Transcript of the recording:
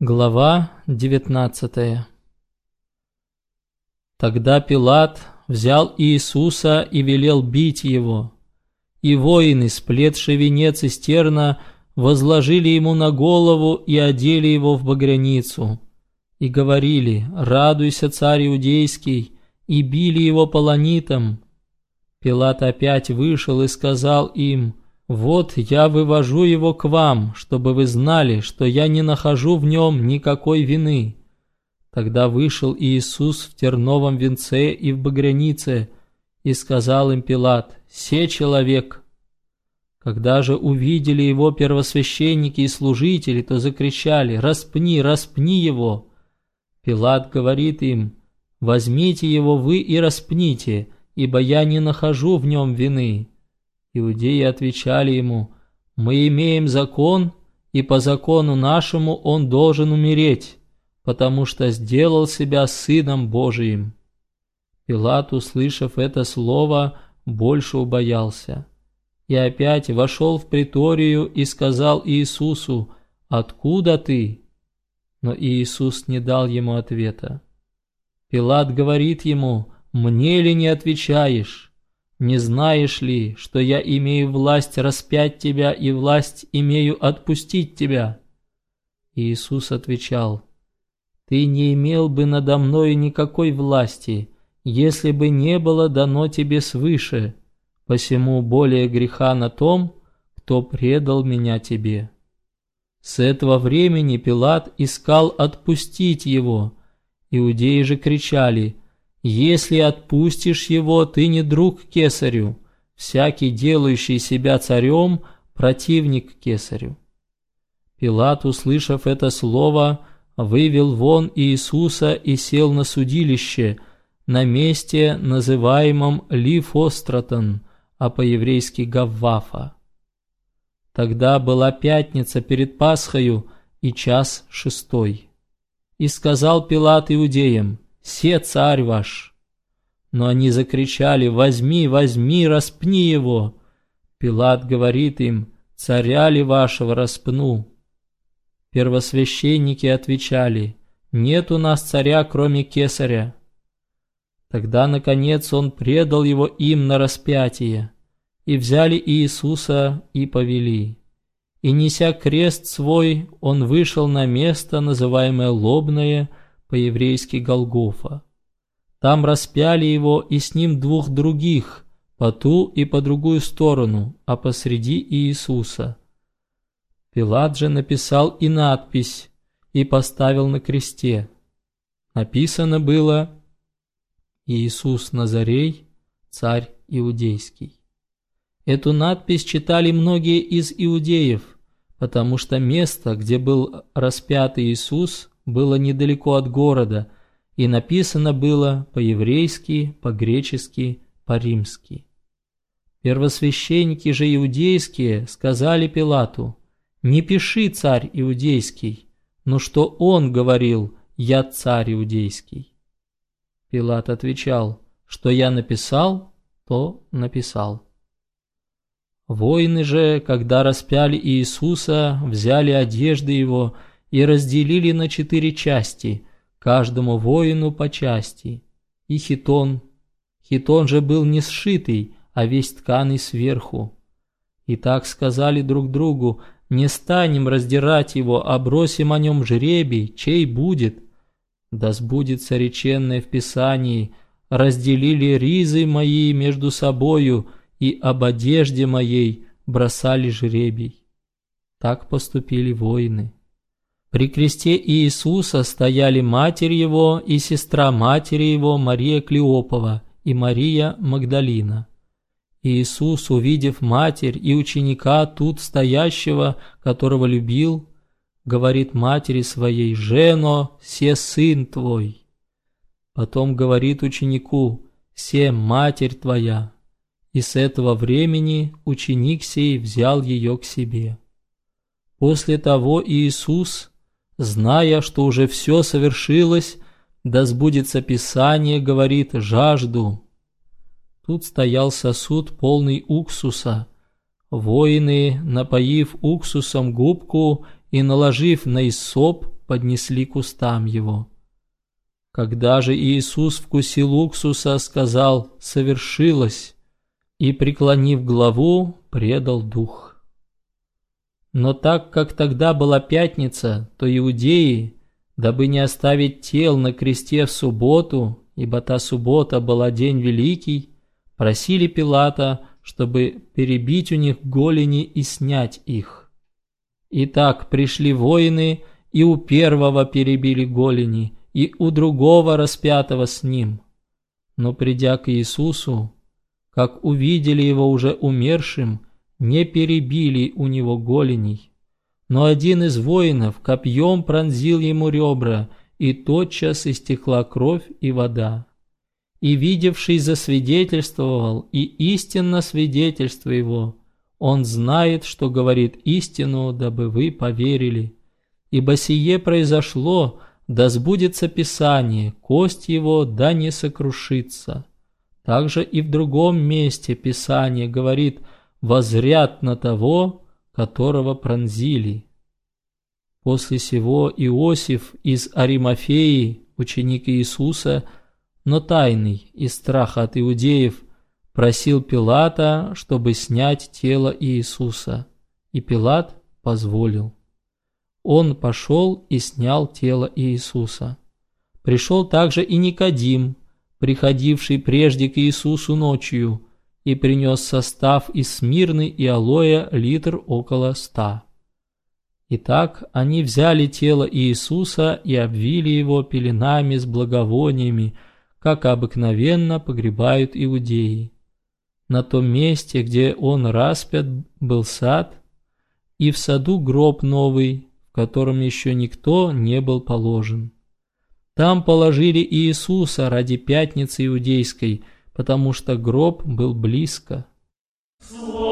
Глава 19 Тогда Пилат взял Иисуса и велел бить его. И воины, сплетшие венец из терна, возложили ему на голову и одели его в багряницу. И говорили, радуйся, царь иудейский, и били его полонитом. Пилат опять вышел и сказал им, «Вот я вывожу его к вам, чтобы вы знали, что я не нахожу в нем никакой вины». Тогда вышел Иисус в терновом венце и в багрянице, и сказал им Пилат, «Се человек». Когда же увидели его первосвященники и служители, то закричали, «Распни, распни его!» Пилат говорит им, «Возьмите его вы и распните, ибо я не нахожу в нем вины». Иудеи отвечали ему, «Мы имеем закон, и по закону нашему он должен умереть, потому что сделал себя сыном Божиим». Пилат, услышав это слово, больше убоялся. И опять вошел в приторию и сказал Иисусу, «Откуда ты?» Но Иисус не дал ему ответа. Пилат говорит ему, «Мне ли не отвечаешь?» Не знаешь ли, что я имею власть распять тебя и власть имею отпустить тебя?» Иисус отвечал, «Ты не имел бы надо мною никакой власти, если бы не было дано тебе свыше, посему более греха на том, кто предал меня тебе». С этого времени Пилат искал отпустить его. Иудеи же кричали – если отпустишь его, ты не друг кесарю. Всякий, делающий себя царем, противник кесарю. Пилат, услышав это слово, вывел вон Иисуса и сел на судилище, на месте, называемом Лифостратон, а по-еврейски Гаввафа. Тогда была пятница перед Пасхою и час шестой. И сказал Пилат иудеям, «Се царь ваш!» Но они закричали «Возьми, возьми, распни его!» Пилат говорит им «Царя ли вашего распну?» Первосвященники отвечали «Нет у нас царя, кроме кесаря». Тогда, наконец, он предал его им на распятие, и взяли Иисуса и повели. И, неся крест свой, он вышел на место, называемое Лобное, по-еврейски Голгофа. Там распяли его и с ним двух других, по ту и по другую сторону, а посреди Иисуса. Пилат же написал и надпись, и поставил на кресте. Написано было «Иисус Назарей, царь иудейский». Эту надпись читали многие из иудеев, потому что место, где был распят Иисус, было недалеко от города, и написано было по-еврейски, по-гречески, по-римски. Первосвященники же иудейские сказали Пилату, «Не пиши, царь иудейский, но что он говорил, я царь иудейский». Пилат отвечал, «Что я написал, то написал». Воины же, когда распяли Иисуса, взяли одежды его и разделили на четыре части, каждому воину по части. И хитон. Хитон же был не сшитый, а весь тканый сверху. И так сказали друг другу, не станем раздирать его, а бросим о нем жребий, чей будет. Да сбудется реченное в Писании, разделили ризы мои между собою, и об одежде моей бросали жребий. Так поступили воины. При кресте Иисуса стояли матерь его и сестра матери его Мария Клеопова и Мария Магдалина. Иисус, увидев матерь и ученика тут стоящего, которого любил, говорит матери своей, «Жено, се сын твой». Потом говорит ученику, «Се матерь твоя». И с этого времени ученик сей взял ее к себе. После того Иисус, зная, что уже все совершилось, да сбудется Писание, говорит, жажду. Тут стоял сосуд, полный уксуса. Воины, напоив уксусом губку и наложив на исоп, поднесли к устам его. Когда же Иисус вкусил уксуса, сказал «совершилось», и, преклонив главу, предал дух. Но так как тогда была пятница, то иудеи, дабы не оставить тел на кресте в субботу, ибо та суббота была день великий, просили Пилата, чтобы перебить у них голени и снять их. Итак, пришли воины, и у первого перебили голени, и у другого распятого с ним. Но придя к Иисусу, как увидели его уже умершим, не перебили у него голеней. Но один из воинов копьем пронзил ему ребра, и тотчас истекла кровь и вода. И видевший засвидетельствовал, и истинно свидетельство его. Он знает, что говорит истину, дабы вы поверили. Ибо сие произошло, да сбудется Писание, кость его да не сокрушится. Также и в другом месте Писание говорит «возряд на того, которого пронзили». После сего Иосиф из Аримафеи, ученик Иисуса, но тайный из страха от иудеев, просил Пилата, чтобы снять тело Иисуса, и Пилат позволил. Он пошел и снял тело Иисуса. Пришел также и Никодим, приходивший прежде к Иисусу ночью, и принес состав из смирны и алоэ литр около ста. Итак, они взяли тело Иисуса и обвили его пеленами с благовониями, как обыкновенно погребают иудеи. На том месте, где он распят, был сад, и в саду гроб новый, в котором еще никто не был положен. Там положили Иисуса ради пятницы иудейской, потому что гроб был близко. Слово